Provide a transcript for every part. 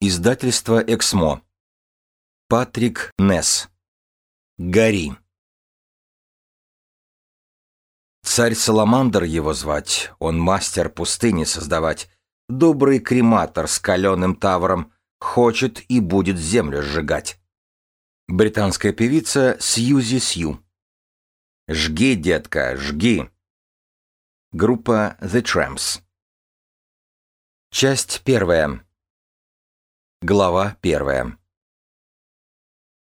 Издательство «Эксмо». Патрик Несс. «Гори». Царь Саламандр его звать, он мастер пустыни создавать, добрый крематор с каленым тавром, хочет и будет землю сжигать. Британская певица Сьюзи Сью. «Жги, детка, жги». Группа The Tramps. Часть первая. Глава первая.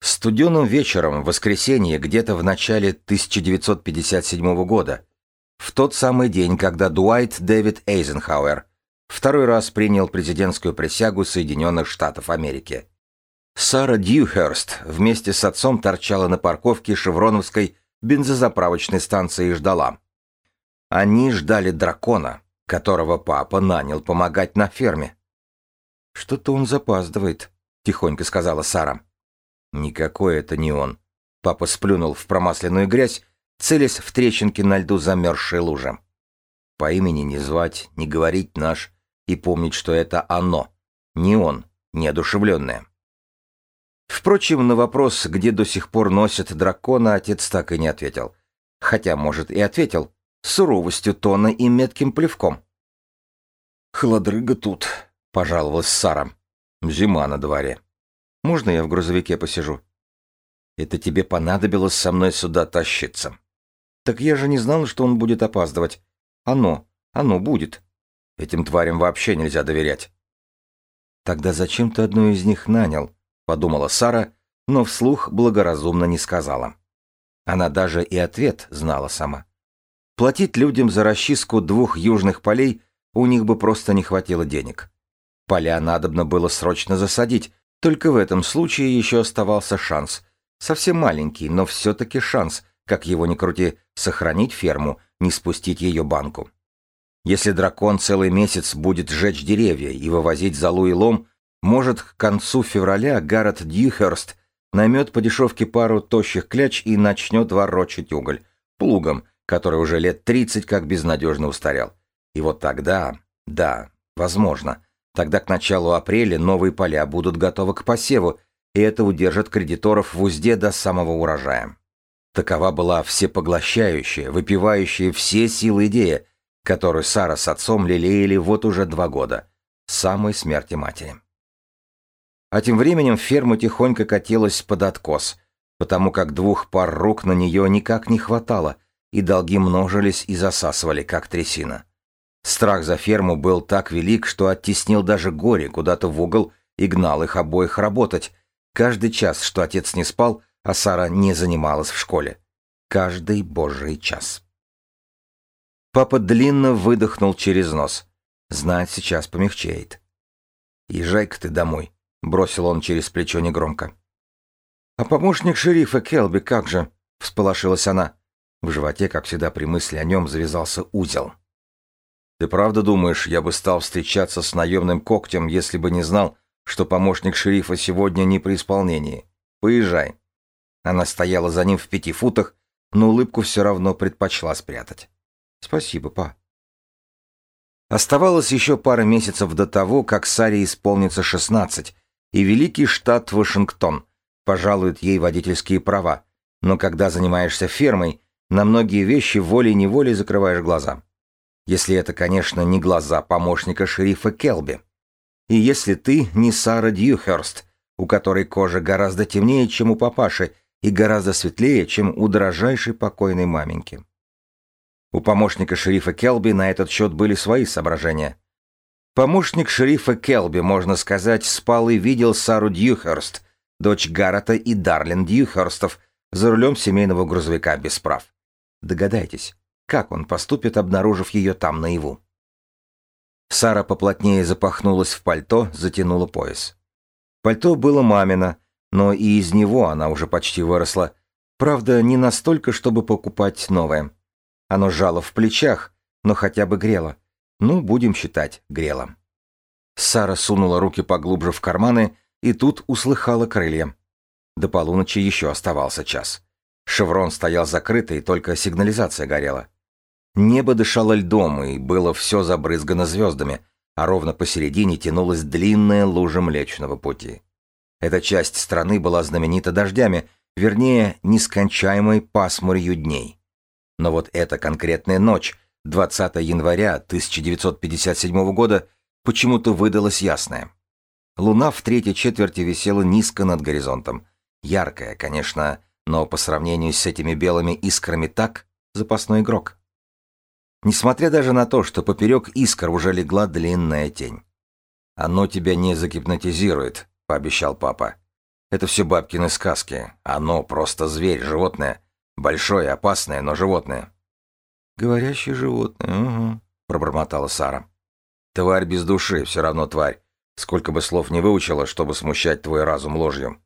Студеным вечером в воскресенье где-то в начале 1957 года, в тот самый день, когда Дуайт Дэвид Эйзенхауэр второй раз принял президентскую присягу Соединенных Штатов Америки. Сара Дьюхерст вместе с отцом торчала на парковке Шевроновской бензозаправочной станции и ждала. Они ждали дракона, которого папа нанял помогать на ферме. «Что-то он запаздывает», — тихонько сказала Сара. «Никакой это не он». Папа сплюнул в промасленную грязь, целясь в трещинки на льду замерзшей лужи. По имени не звать, не говорить наш и помнить, что это оно, не он, неодушевленное. Впрочем, на вопрос, где до сих пор носят дракона, отец так и не ответил. Хотя, может, и ответил, суровостью тона и метким плевком. «Холодрыга тут», — пожаловалась Сара. «Зима на дворе. Можно я в грузовике посижу?» «Это тебе понадобилось со мной сюда тащиться». «Так я же не знала, что он будет опаздывать. Оно, оно будет. Этим тварям вообще нельзя доверять». «Тогда зачем ты одну из них нанял?» — подумала Сара, но вслух благоразумно не сказала. Она даже и ответ знала сама. Платить людям за расчистку двух южных полей у них бы просто не хватило денег. Поля надобно было срочно засадить, только в этом случае еще оставался шанс. Совсем маленький, но все-таки шанс, как его ни крути, сохранить ферму, не спустить ее банку. Если дракон целый месяц будет сжечь деревья и вывозить золу и лом, может, к концу февраля Гаррет Дьюхерст наймет по дешевке пару тощих кляч и начнет ворочать уголь, плугом, который уже лет 30 как безнадежно устарел. И вот тогда, да, возможно, Тогда к началу апреля новые поля будут готовы к посеву, и это удержит кредиторов в узде до самого урожая. Такова была всепоглощающая, выпивающая все силы идея, которую Сара с отцом лелеяли вот уже два года, с самой смерти матери. А тем временем ферма тихонько катилась под откос, потому как двух пар рук на нее никак не хватало, и долги множились и засасывали, как трясина. Страх за ферму был так велик, что оттеснил даже горе куда-то в угол и гнал их обоих работать. Каждый час, что отец не спал, а Сара не занималась в школе. Каждый божий час. Папа длинно выдохнул через нос. Знать сейчас помягчеет. «Езжай-ка ты домой», — бросил он через плечо негромко. «А помощник шерифа Келби как же?» — всполошилась она. В животе, как всегда при мысли о нем, завязался узел. Ты правда думаешь, я бы стал встречаться с наемным когтем, если бы не знал, что помощник шерифа сегодня не при исполнении? Поезжай. Она стояла за ним в пяти футах, но улыбку все равно предпочла спрятать. Спасибо, па. Оставалось еще пара месяцев до того, как Саре исполнится шестнадцать, и великий штат Вашингтон пожалует ей водительские права, но когда занимаешься фермой, на многие вещи волей-неволей закрываешь глаза если это, конечно, не глаза помощника шерифа Келби. И если ты не Сара Дьюхерст, у которой кожа гораздо темнее, чем у папаши, и гораздо светлее, чем у дорожайшей покойной маменьки. У помощника шерифа Келби на этот счет были свои соображения. Помощник шерифа Келби, можно сказать, спал и видел Сару Дьюхерст, дочь Гаррета и Дарлин Дьюхерстов, за рулем семейного грузовика без прав. Догадайтесь, как он поступит, обнаружив ее там наяву? Сара поплотнее запахнулась в пальто, затянула пояс. Пальто было мамино, но и из него она уже почти выросла. Правда, не настолько, чтобы покупать новое. Оно жало в плечах, но хотя бы грело. Ну, будем считать, грело. Сара сунула руки поглубже в карманы и тут услыхала крылья. До полуночи еще оставался час. Шеврон стоял закрытый, только сигнализация горела. Небо дышало льдом, и было все забрызгано звездами, а ровно посередине тянулась длинная лужа Млечного Пути. Эта часть страны была знаменита дождями, вернее, нескончаемой пасмурью дней. Но вот эта конкретная ночь, 20 января 1957 года, почему-то выдалась ясная. Луна в третьей четверти висела низко над горизонтом. Яркая, конечно, но по сравнению с этими белыми искрами так, запасной игрок. Несмотря даже на то, что поперек искр уже легла длинная тень. «Оно тебя не загипнотизирует», — пообещал папа. «Это все бабкины сказки. Оно просто зверь, животное. Большое, опасное, но животное». «Говорящее животное, угу», — пробормотала Сара. «Тварь без души, все равно тварь. Сколько бы слов не выучила, чтобы смущать твой разум ложью».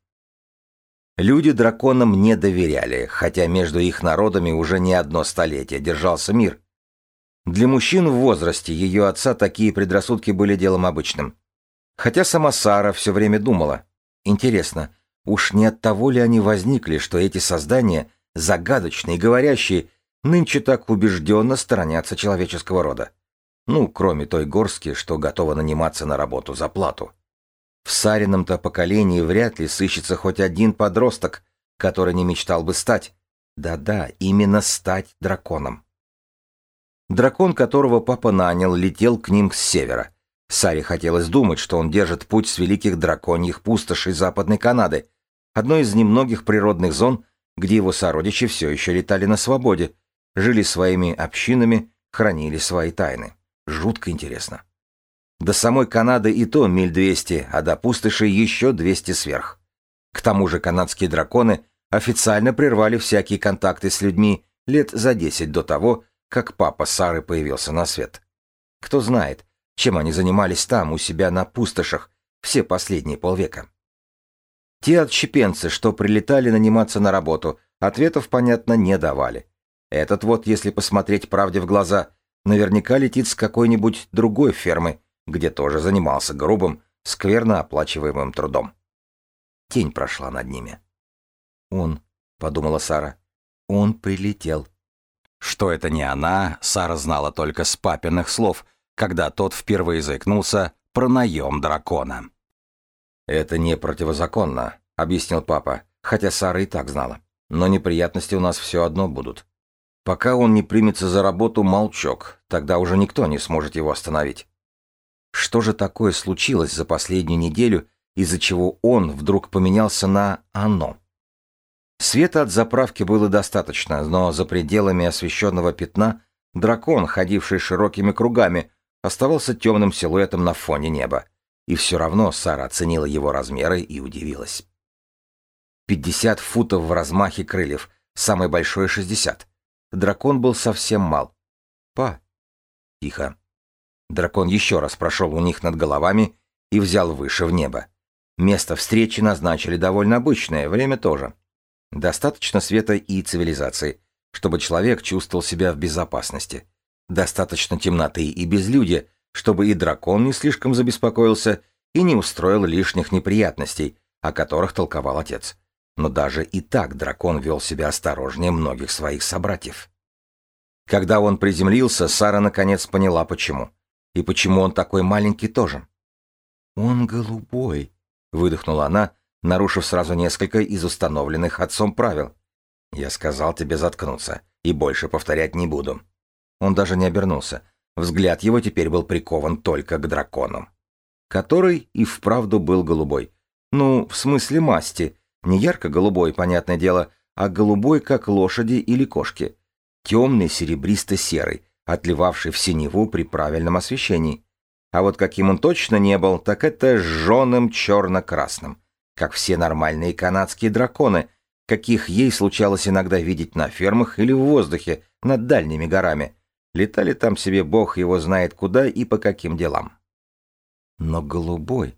Люди драконам не доверяли, хотя между их народами уже не одно столетие держался мир. Для мужчин в возрасте ее отца такие предрассудки были делом обычным. Хотя сама Сара все время думала, интересно, уж не от того ли они возникли, что эти создания, загадочные и говорящие, нынче так убежденно сторонятся человеческого рода. Ну, кроме той горстки, что готова наниматься на работу за плату. В Сарином-то поколении вряд ли сыщется хоть один подросток, который не мечтал бы стать. Да-да, именно стать драконом. Дракон, которого папа нанял, летел к ним с севера. Саре хотелось думать, что он держит путь с великих драконьих пустошей Западной Канады, одной из немногих природных зон, где его сородичи все еще летали на свободе, жили своими общинами, хранили свои тайны. Жутко интересно. До самой Канады и то миль 200, а до пустоши еще 200 сверх. К тому же канадские драконы официально прервали всякие контакты с людьми лет за 10 до того, как папа Сары появился на свет. Кто знает, чем они занимались там, у себя на пустошах, все последние полвека. Те отщепенцы, что прилетали наниматься на работу, ответов, понятно, не давали. Этот вот, если посмотреть правде в глаза, наверняка летит с какой-нибудь другой фермы, где тоже занимался грубым, скверно оплачиваемым трудом. Тень прошла над ними. «Он», — подумала Сара, — «он прилетел». Что это не она, Сара знала только с папиных слов, когда тот впервые заикнулся про наем дракона. «Это не противозаконно», — объяснил папа, хотя Сара и так знала. «Но неприятности у нас все одно будут. Пока он не примется за работу, молчок, тогда уже никто не сможет его остановить. Что же такое случилось за последнюю неделю, из-за чего он вдруг поменялся на «оно»? Света от заправки было достаточно, но за пределами освещенного пятна дракон, ходивший широкими кругами, оставался темным силуэтом на фоне неба. И все равно Сара оценила его размеры и удивилась. Пятьдесят футов в размахе крыльев, самый большой шестьдесят. Дракон был совсем мал. «Па!» «Тихо!» Дракон еще раз прошел у них над головами и взял выше в небо. Место встречи назначили довольно обычное, время тоже. Достаточно света и цивилизации, чтобы человек чувствовал себя в безопасности. Достаточно темноты и безлюдья, чтобы и дракон не слишком забеспокоился и не устроил лишних неприятностей, о которых толковал отец. Но даже и так дракон вел себя осторожнее многих своих собратьев. Когда он приземлился, Сара наконец поняла, почему. И почему он такой маленький тоже? Он голубой, выдохнула она, нарушив сразу несколько из установленных отцом правил. Я сказал тебе заткнуться, и больше повторять не буду. Он даже не обернулся. Взгляд его теперь был прикован только к дракону. Который и вправду был голубой. Ну, в смысле масти. Не ярко-голубой, понятное дело, а голубой, как лошади или кошки. Темный серебристо-серый, отливавший в синеву при правильном освещении. А вот каким он точно не был, так это жженым черно-красным, как все нормальные канадские драконы, каких ей случалось иногда видеть на фермах или в воздухе над дальними горами. Летали там себе бог его знает куда и по каким делам. Но голубой.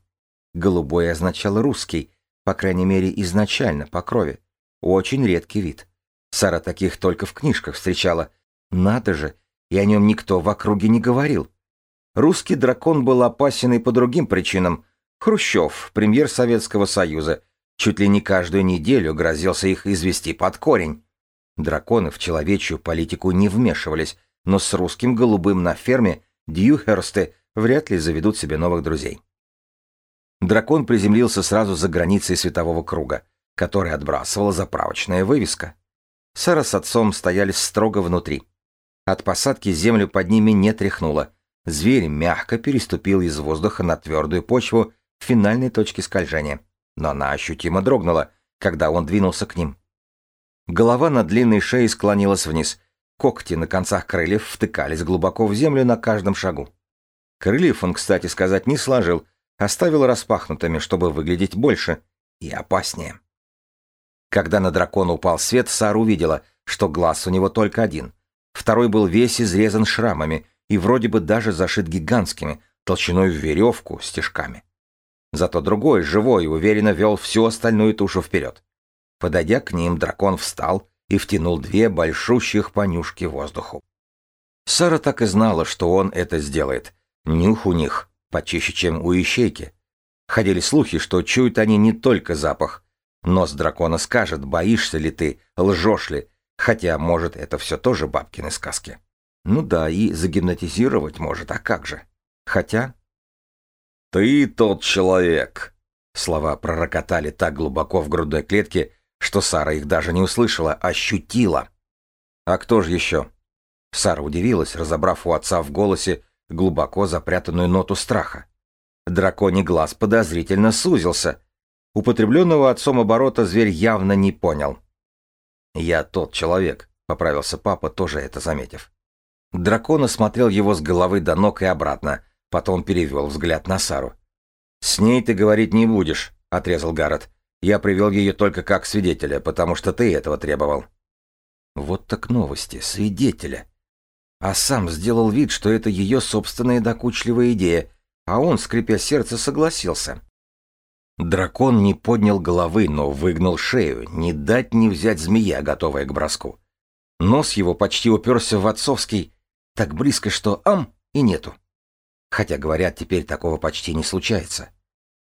Голубой означал русский, по крайней мере изначально, по крови. Очень редкий вид. Сара таких только в книжках встречала. Надо же, и о нем никто в округе не говорил. Русский дракон был опасен и по другим причинам. Хрущев, премьер Советского Союза, чуть ли не каждую неделю грозился их извести под корень. Драконы в человечью политику не вмешивались, но с русским голубым на ферме Дьюхерсты вряд ли заведут себе новых друзей. Дракон приземлился сразу за границей светового круга, который отбрасывала заправочная вывеска. Сара с отцом стояли строго внутри. От посадки землю под ними не тряхнуло. Зверь мягко переступил из воздуха на твердую почву финальной точке скольжения, но она ощутимо дрогнула, когда он двинулся к ним. Голова на длинной шее склонилась вниз, когти на концах крыльев втыкались глубоко в землю на каждом шагу. Крыльев он, кстати сказать, не сложил, оставил распахнутыми, чтобы выглядеть больше и опаснее. Когда на дракона упал свет, Сара увидела, что глаз у него только один. Второй был весь изрезан шрамами и вроде бы даже зашит гигантскими, толщиной в веревку, стежками. Зато другой, живой, уверенно вел всю остальную тушу вперед. Подойдя к ним, дракон встал и втянул две большущих понюшки воздуху. Сара так и знала, что он это сделает. Нюх у них почище, чем у ищейки. Ходили слухи, что чуют они не только запах, Нос дракона скажет, боишься ли ты, лжешь ли, хотя, может, это все тоже бабкины сказки. Ну да, и загипнотизировать может, а как же? Хотя... «Ты тот человек!» Слова пророкотали так глубоко в грудной клетке, что Сара их даже не услышала, ощутила. «А кто же еще?» Сара удивилась, разобрав у отца в голосе глубоко запрятанную ноту страха. Драконий глаз подозрительно сузился, Употребленного отцом оборота зверь явно не понял. «Я тот человек», — поправился папа, тоже это заметив. Дракон осмотрел его с головы до ног и обратно, потом перевел взгляд на Сару. «С ней ты говорить не будешь», — отрезал Гаррет. «Я привел ее только как свидетеля, потому что ты этого требовал». Вот так новости, свидетеля. А сам сделал вид, что это ее собственная докучливая идея, а он, скрипя сердце, согласился. Дракон не поднял головы, но выгнул шею, не дать не взять змея, готовая к броску. Нос его почти уперся в отцовский, так близко, что ам и нету. Хотя, говорят, теперь такого почти не случается.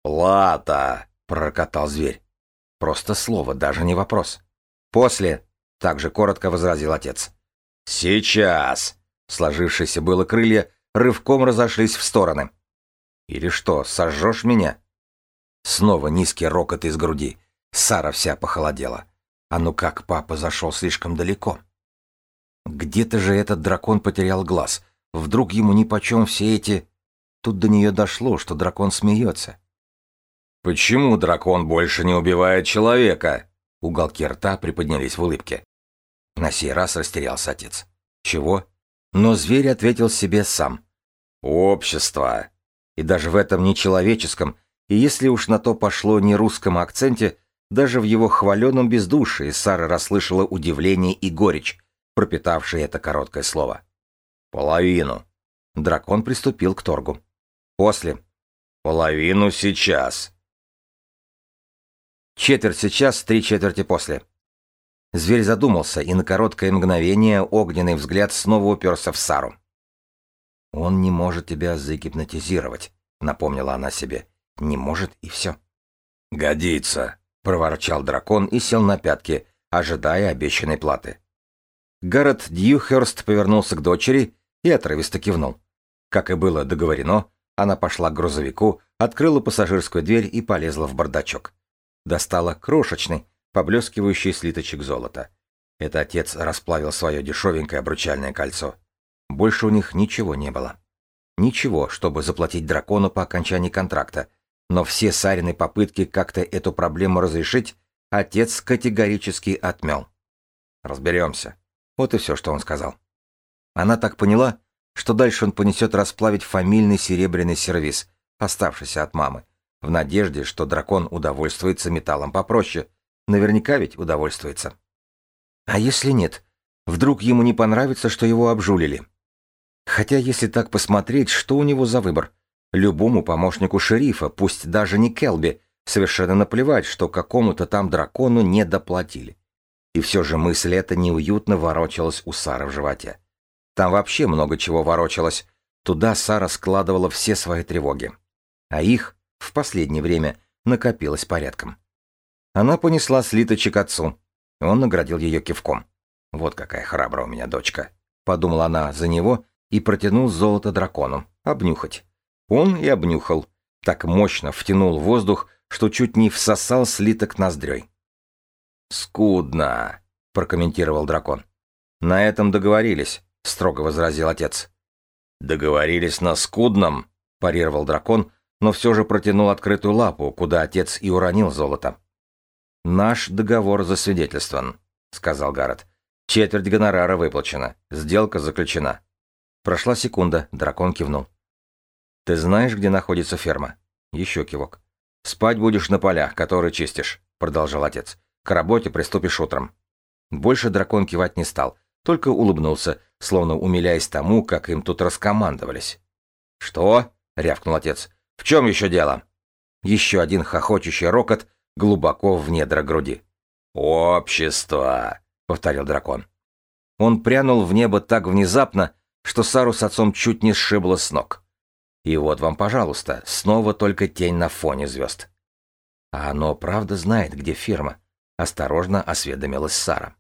«Плата!» — пророкотал зверь. Просто слово, даже не вопрос. «После!» — также коротко возразил отец. «Сейчас!» — сложившиеся было крылья рывком разошлись в стороны. «Или что, сожжешь меня?» Снова низкий рокот из груди. Сара вся похолодела. А ну как, папа зашел слишком далеко. Где-то же этот дракон потерял глаз. Вдруг ему нипочем все эти... Тут до нее дошло, что дракон смеется. «Почему дракон больше не убивает человека?» Уголки рта приподнялись в улыбке. На сей раз растерялся отец. «Чего?» Но зверь ответил себе сам. «Общество!» И даже в этом нечеловеческом, и если уж на то пошло не русском акценте, даже в его хваленном бездушии Сара расслышала удивление и горечь, пропитавшие это короткое слово. «Половину». Дракон приступил к торгу. «После». «Половину сейчас». Четверть сейчас, три четверти после. Зверь задумался, и на короткое мгновение огненный взгляд снова уперся в Сару. «Он не может тебя загипнотизировать», — напомнила она себе. Не может и все. «Годится», — проворчал дракон и сел на пятки, ожидая обещанной платы. Гаррет Дьюхерст повернулся к дочери и отрывисто кивнул. Как и было договорено, она пошла к грузовику, открыла пассажирскую дверь и полезла в бардачок. Достала крошечный, поблескивающий слиточек золота. Это отец расплавил свое дешевенькое обручальное кольцо. Больше у них ничего не было. Ничего, чтобы заплатить дракону по окончании контракта, но все Сарины попытки как-то эту проблему разрешить отец категорически отмел. «Разберемся». Вот и все, что он сказал. Она так поняла, что дальше он понесет расплавить фамильный серебряный сервиз, оставшийся от мамы, в надежде, что дракон удовольствуется металлом попроще. Наверняка ведь удовольствуется. А если нет? Вдруг ему не понравится, что его обжулили? Хотя, если так посмотреть, что у него за выбор? Любому помощнику шерифа, пусть даже не Келби, совершенно наплевать, что какому-то там дракону не доплатили. И все же мысль эта неуютно ворочалась у Сары в животе. Там вообще много чего ворочалось. Туда Сара складывала все свои тревоги. А их в последнее время накопилось порядком. Она понесла слиточек отцу. Он наградил ее кивком. «Вот какая храбрая у меня дочка», — подумала она за него и протянул золото дракону. Обнюхать. Он и обнюхал. Так мощно втянул воздух, что чуть не всосал слиток ноздрёй. «Скудно», — прокомментировал дракон. «На этом договорились», — строго возразил отец. «Договорились на скудном», — парировал дракон, но все же протянул открытую лапу, куда отец и уронил золото. «Наш договор засвидетельствован», — сказал Гаррет. «Четверть гонорара выплачена. Сделка заключена». Прошла секунда, дракон кивнул. «Ты знаешь, где находится ферма?» Еще кивок. «Спать будешь на полях, которые чистишь», — продолжал отец. «К работе приступишь утром». Больше дракон кивать не стал, только улыбнулся, словно умиляясь тому, как им тут раскомандовались. «Что?» — рявкнул отец. «В чем еще дело?» Еще один хохочущий рокот глубоко в недра груди. «Общество!» — повторил дракон. Он прянул в небо так внезапно, что Сару с отцом чуть не сшибло с ног. И вот вам, пожалуйста, снова только тень на фоне звезд. А оно правда знает, где фирма? Осторожно осведомилась Сара.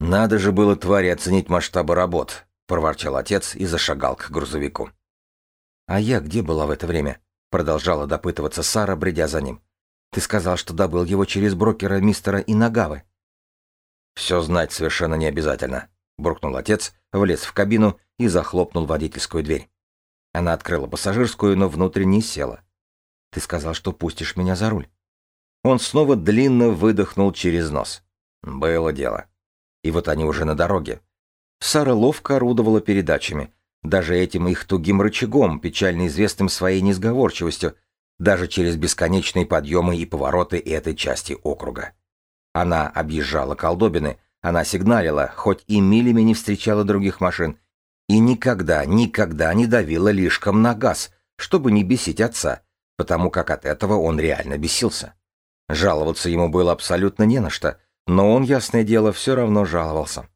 Надо же было твари оценить масштабы работ, проворчал отец и зашагал к грузовику. А я где была в это время? Продолжала допытываться Сара, бредя за ним. Ты сказал, что добыл его через брокера мистера Инагавы. Все знать совершенно не обязательно, буркнул отец, влез в кабину и захлопнул водительскую дверь. Она открыла пассажирскую, но внутрь не села. Ты сказал, что пустишь меня за руль. Он снова длинно выдохнул через нос. Было дело. И вот они уже на дороге. Сара ловко орудовала передачами, даже этим их тугим рычагом, печально известным своей несговорчивостью, даже через бесконечные подъемы и повороты этой части округа. Она объезжала колдобины, она сигналила, хоть и милями не встречала других машин, и никогда, никогда не давила лишком на газ, чтобы не бесить отца, потому как от этого он реально бесился. Жаловаться ему было абсолютно не на что, но он, ясное дело, все равно жаловался.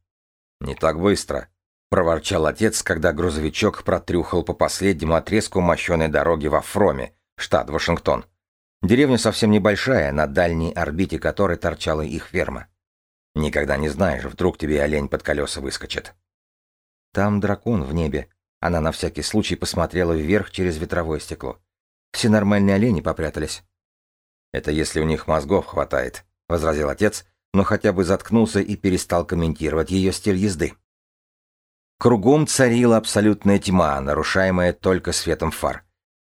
«Не так быстро», — проворчал отец, когда грузовичок протрюхал по последнему отрезку мощеной дороги во Фроме, штат Вашингтон. Деревня совсем небольшая, на дальней орбите которой торчала их ферма. Никогда не знаешь, вдруг тебе олень под колеса выскочит. Там дракон в небе. Она на всякий случай посмотрела вверх через ветровое стекло. Все нормальные олени попрятались. Это если у них мозгов хватает, возразил отец, но хотя бы заткнулся и перестал комментировать ее стиль езды. Кругом царила абсолютная тьма, нарушаемая только светом фар.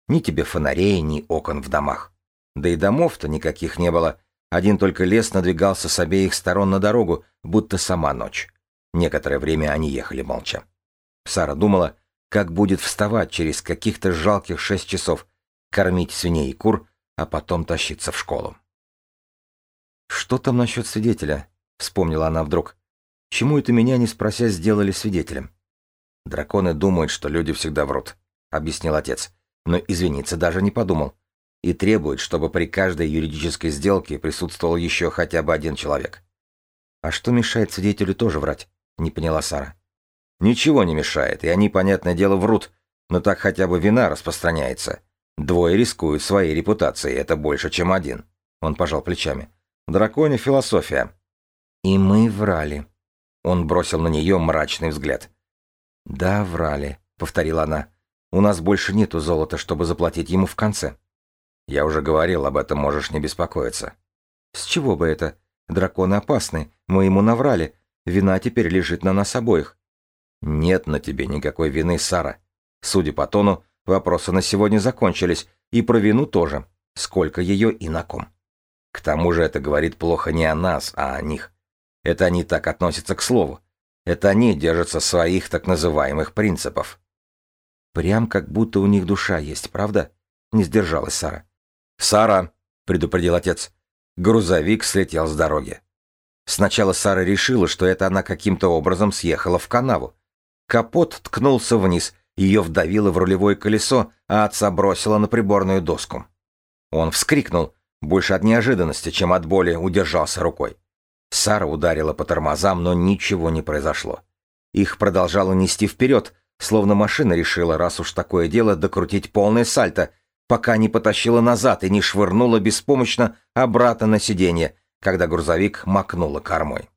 Ни тебе фонарей, ни окон в домах. Да и домов-то никаких не было. Один только лес надвигался с обеих сторон на дорогу, будто сама ночь. Некоторое время они ехали молча. Сара думала, как будет вставать через каких-то жалких шесть часов, кормить свиней и кур, а потом тащиться в школу. «Что там насчет свидетеля?» — вспомнила она вдруг. «Чему это меня, не спрося, сделали свидетелем?» «Драконы думают, что люди всегда врут», — объяснил отец. Но извиниться даже не подумал. И требует, чтобы при каждой юридической сделке присутствовал еще хотя бы один человек. «А что мешает свидетелю тоже врать?» — не поняла Сара. Ничего не мешает, и они, понятное дело, врут, но так хотя бы вина распространяется. Двое рискуют своей репутацией, это больше, чем один. Он пожал плечами. Драконе философия. И мы врали. Он бросил на нее мрачный взгляд. Да, врали, повторила она. У нас больше нету золота, чтобы заплатить ему в конце. Я уже говорил об этом, можешь не беспокоиться. С чего бы это? Драконы опасны, мы ему наврали. Вина теперь лежит на нас обоих. Нет на тебе никакой вины, Сара. Судя по тону, вопросы на сегодня закончились, и про вину тоже. Сколько ее и на ком. К тому же это говорит плохо не о нас, а о них. Это они так относятся к слову. Это они держатся своих так называемых принципов. Прям как будто у них душа есть, правда? Не сдержалась Сара. «Сара!» — предупредил отец. Грузовик слетел с дороги. Сначала Сара решила, что это она каким-то образом съехала в канаву. Капот ткнулся вниз, ее вдавило в рулевое колесо, а отца бросило на приборную доску. Он вскрикнул, больше от неожиданности, чем от боли, удержался рукой. Сара ударила по тормозам, но ничего не произошло. Их продолжало нести вперед, словно машина решила, раз уж такое дело, докрутить полное сальто, пока не потащила назад и не швырнула беспомощно обратно на сиденье, когда грузовик макнула кормой.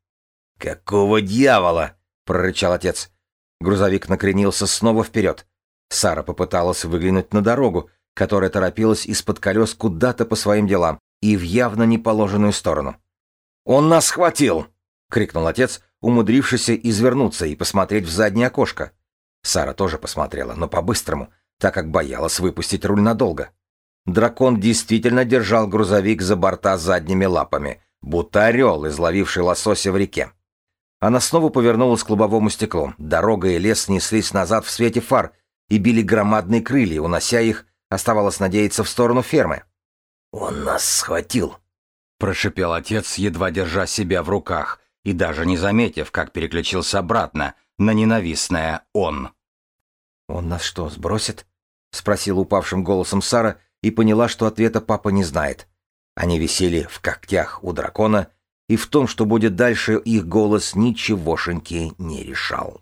«Какого дьявола?» — прорычал отец. Грузовик накренился снова вперед. Сара попыталась выглянуть на дорогу, которая торопилась из-под колес куда-то по своим делам и в явно неположенную сторону. «Он нас схватил!» — крикнул отец, умудрившийся извернуться и посмотреть в заднее окошко. Сара тоже посмотрела, но по-быстрому, так как боялась выпустить руль надолго. Дракон действительно держал грузовик за борта задними лапами, будто орел, изловивший лосося в реке. Она снова повернулась к лобовому стеклу. Дорога и лес неслись назад в свете фар и били громадные крылья, унося их, оставалось надеяться, в сторону фермы. «Он нас схватил», — прошипел отец, едва держа себя в руках, и даже не заметив, как переключился обратно на ненавистное «он». «Он нас что, сбросит?» — спросила упавшим голосом Сара и поняла, что ответа папа не знает. Они висели в когтях у дракона, и в том, что будет дальше, их голос ничегошеньки не решал.